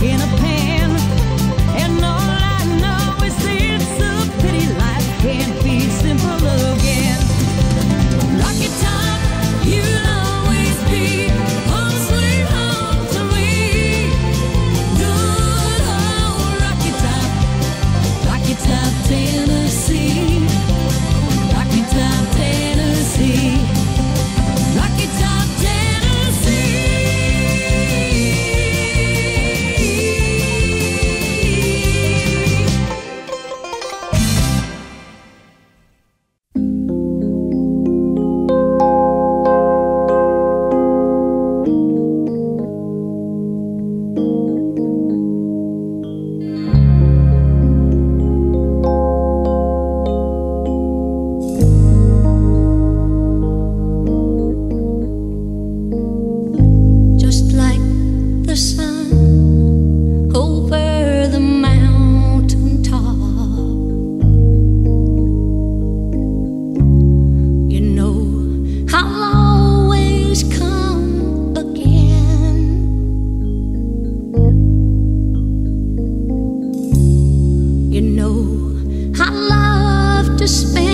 Pain پہ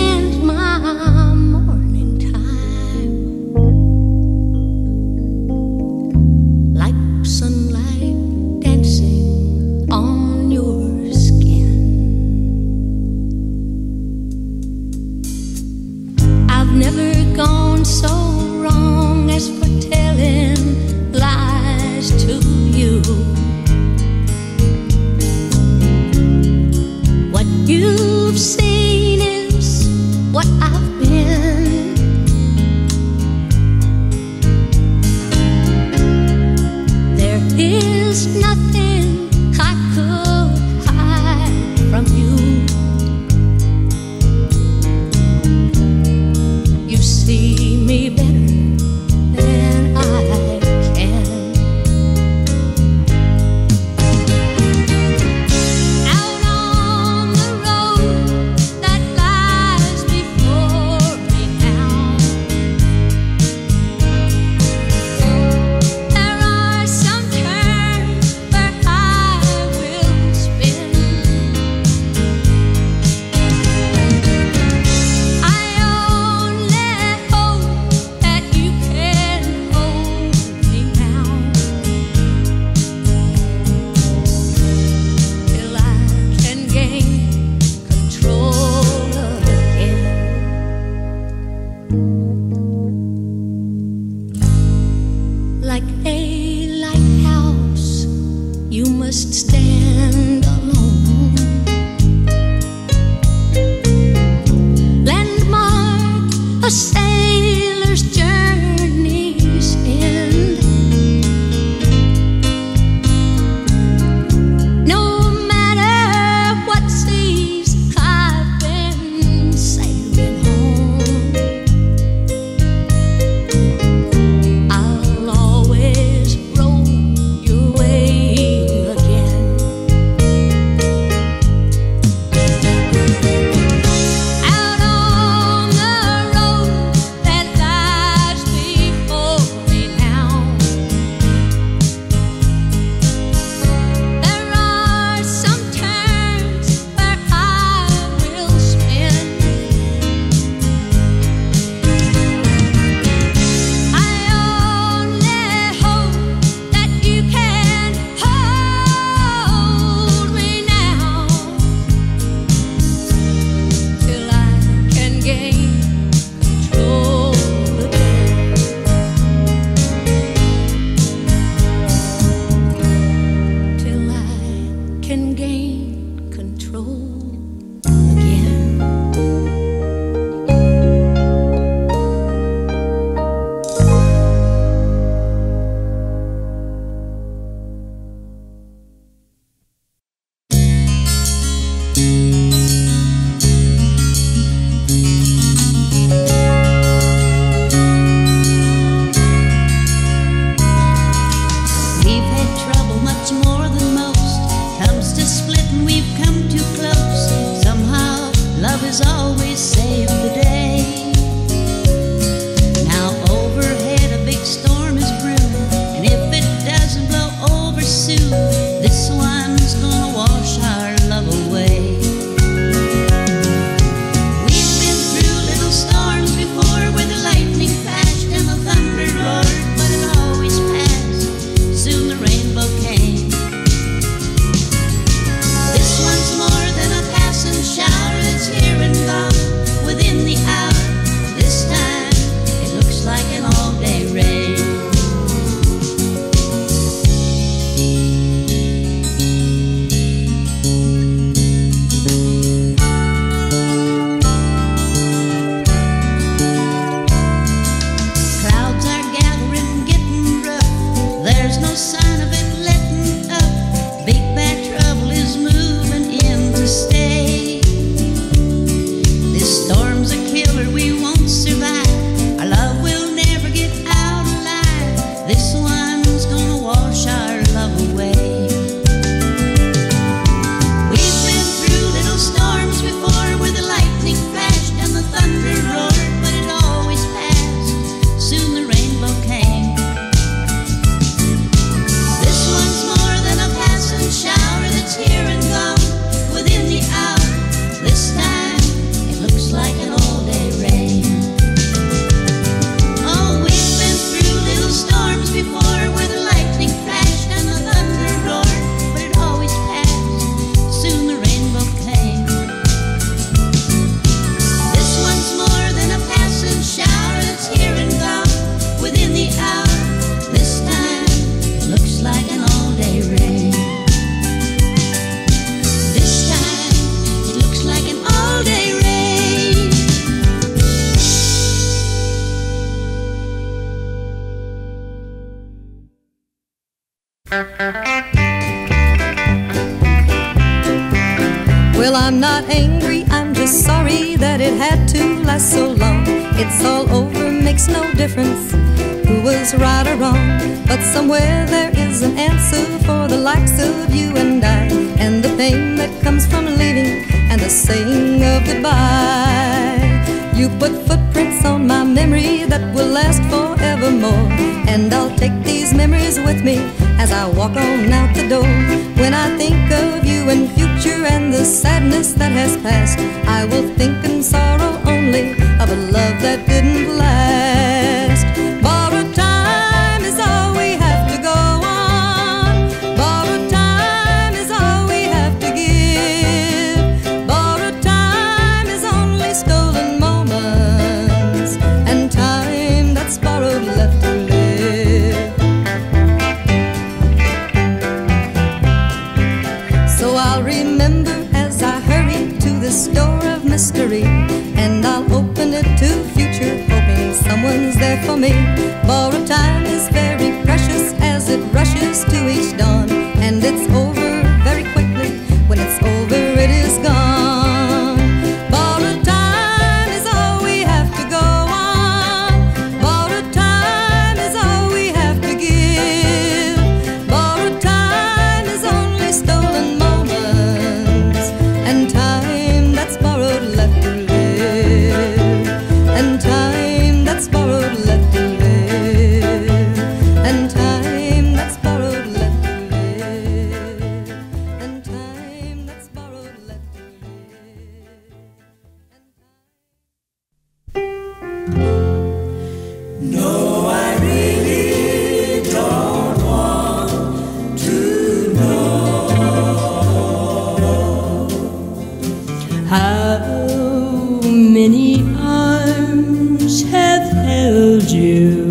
you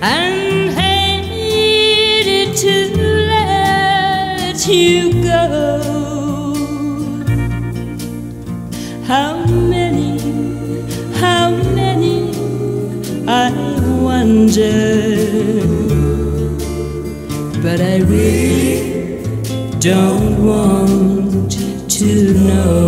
and hated to let you go. How many, how many, I wonder, but I really don't want to know.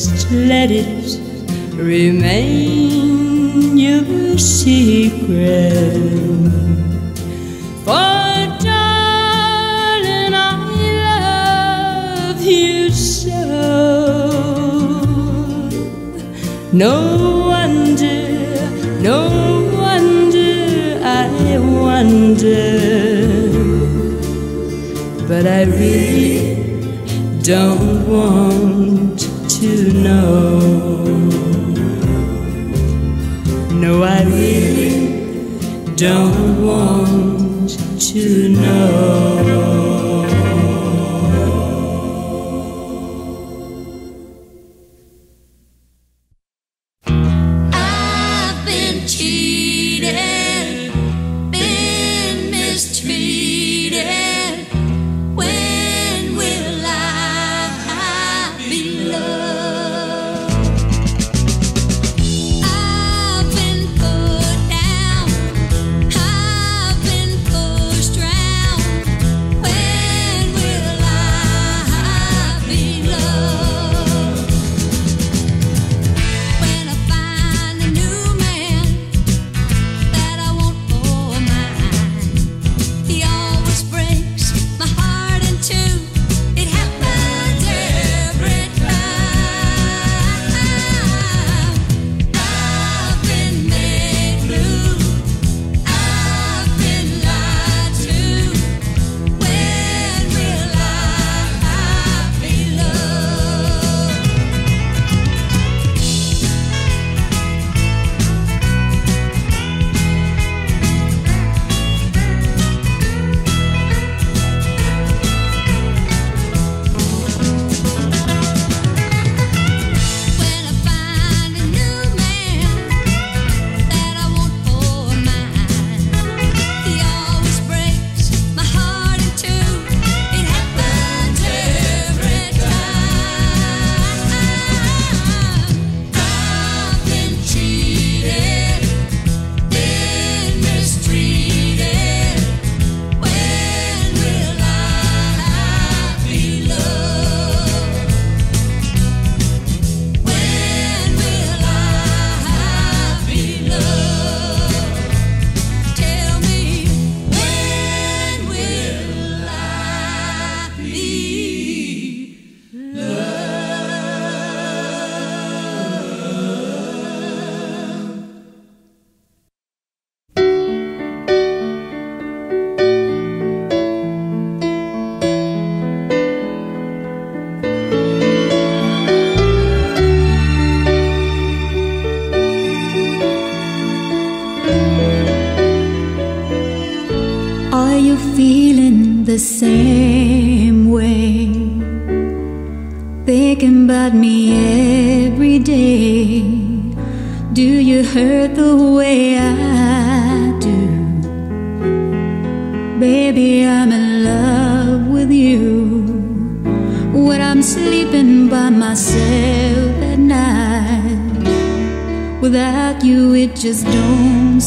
سرس نوج نو منج آرجی جن چنؤ نواری جاؤ چناؤ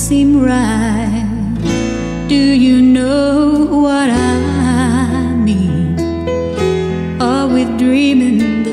سمرائے تو YONO ری او مند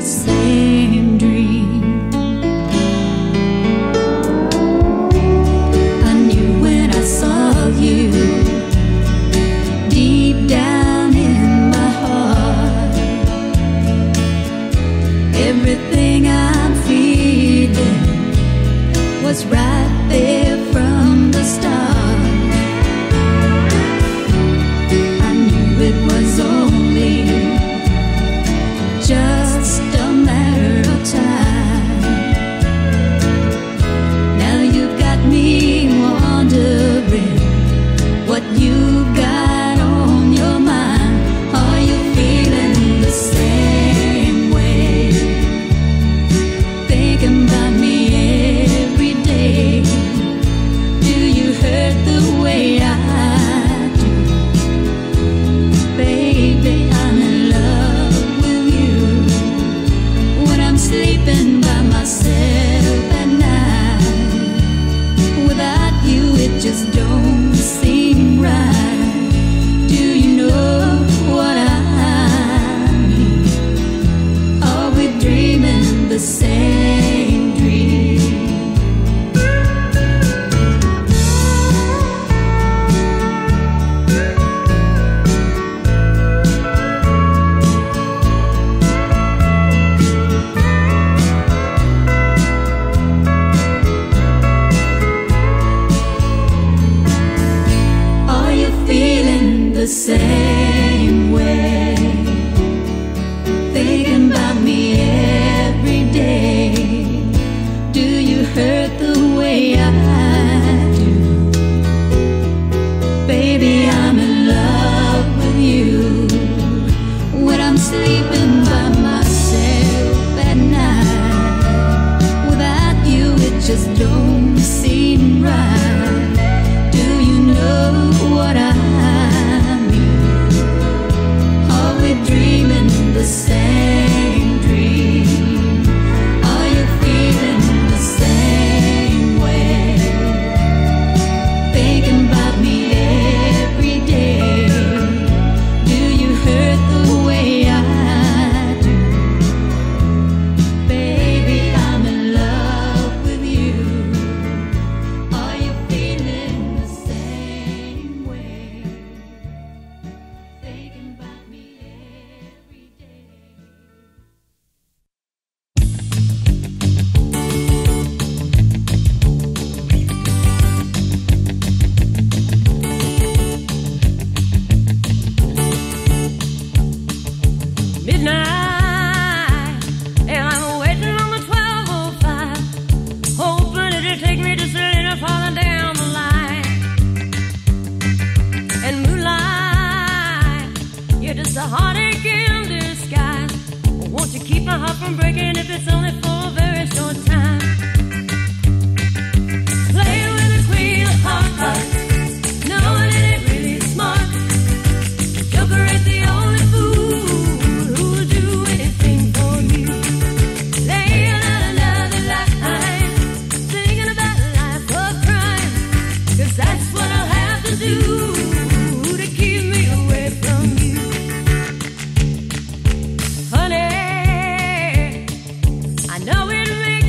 know it makes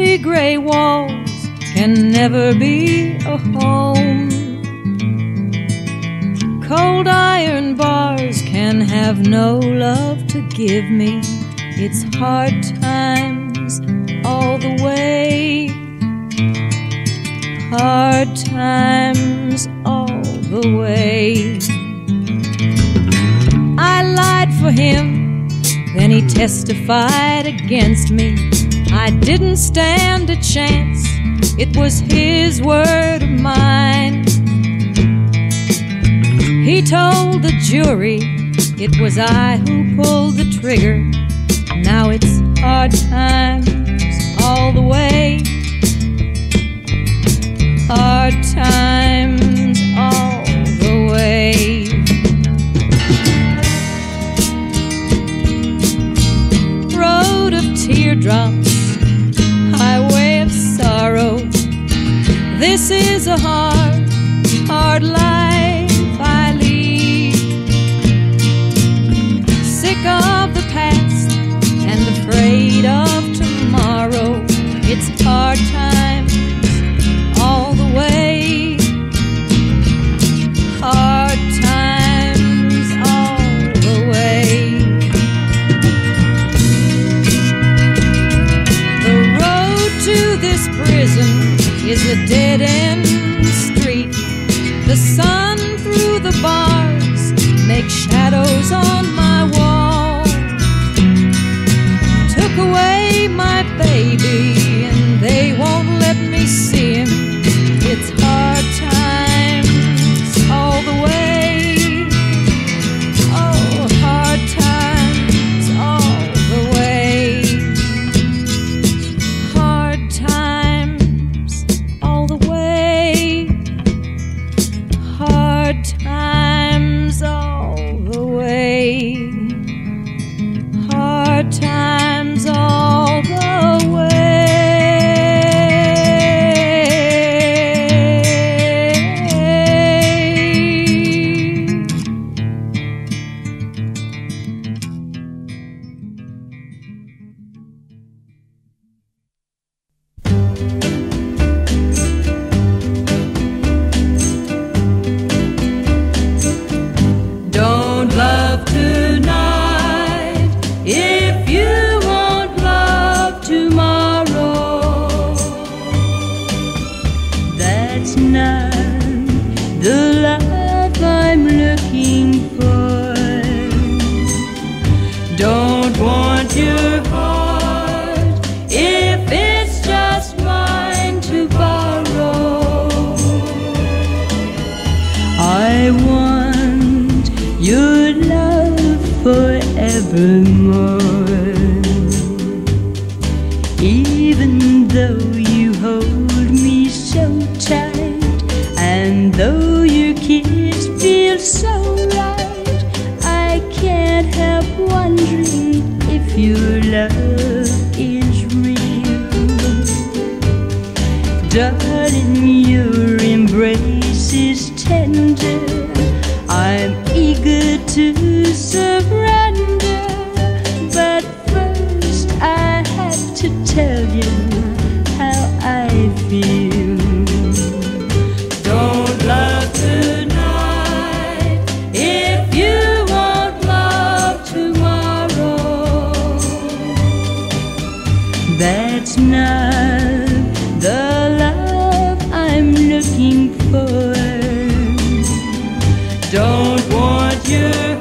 گنور home برس no love give mates I light ہیم many text fire against me I didn't stand a chance. It was his word of mine. He told the jury it was I who pulled the trigger. Now it's hard times all the way. Hard times all the way. Road of teardrops. This is her her لائلی سیکاف this and فریڈ مارو it's her time سن فرو the بارس لیکار جگوئی مات ل واج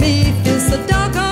میں سٹا کا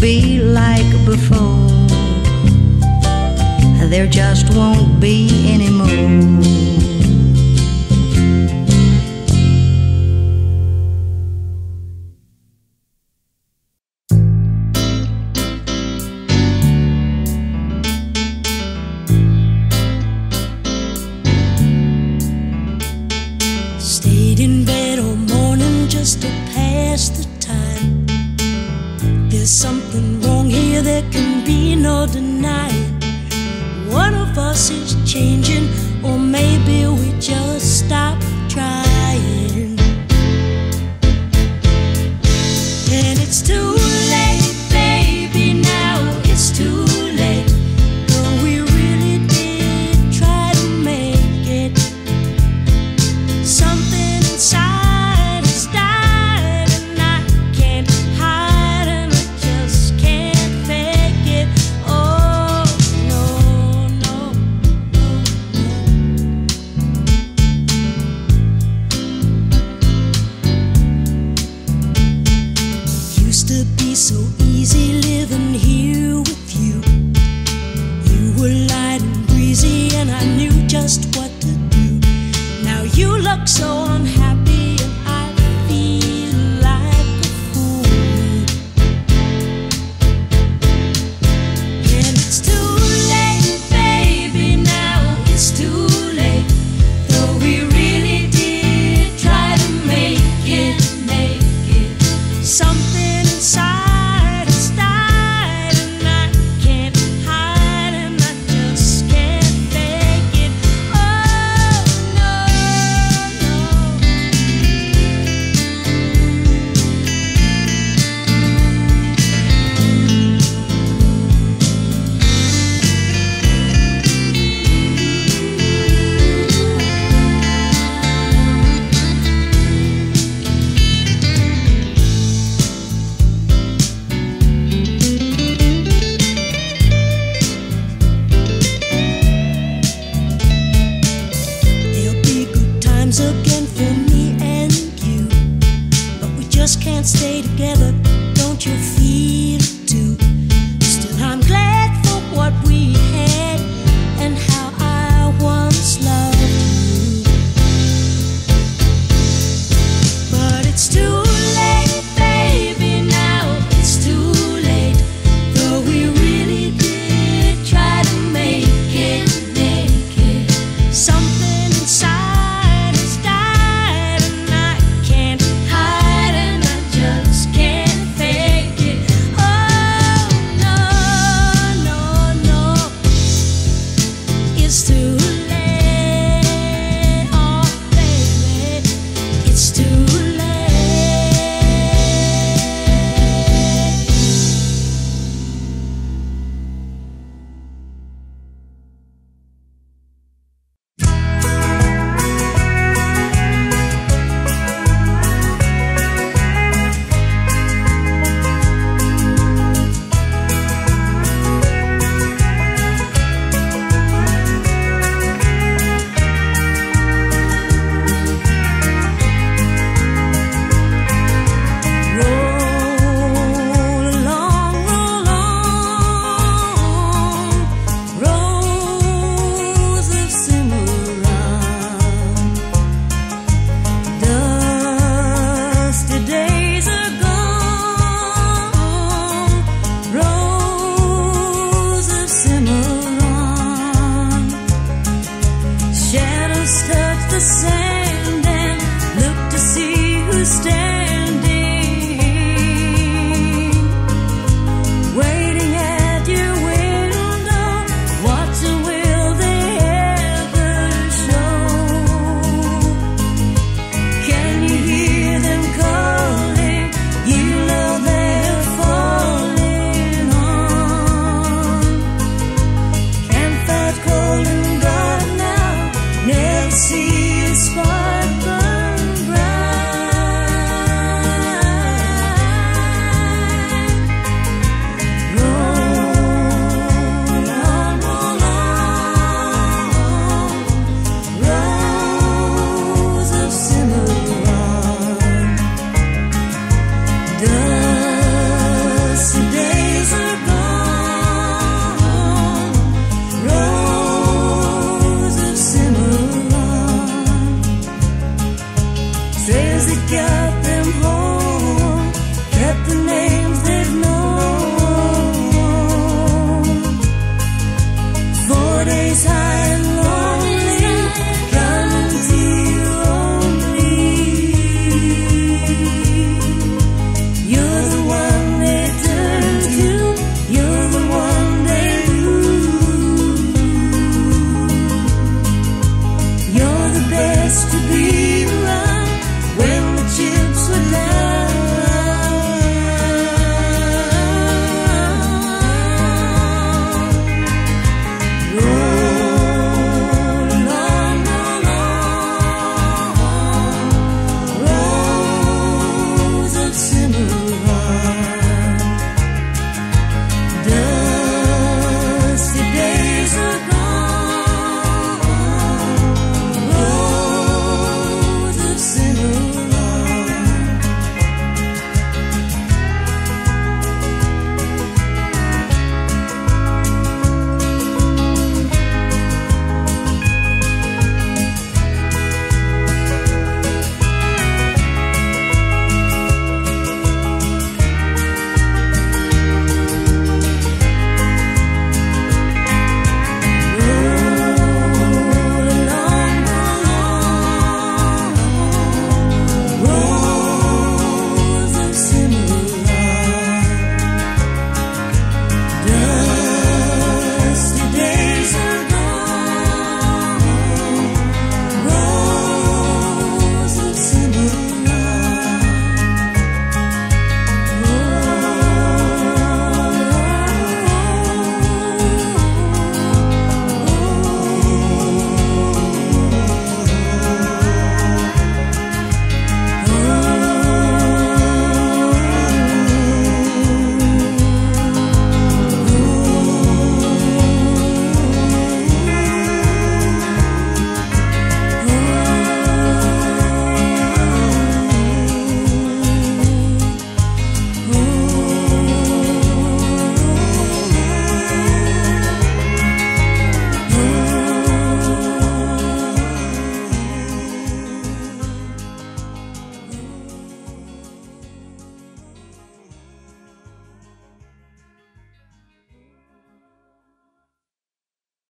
بی لائک بس واؤن بی ایمل اچھا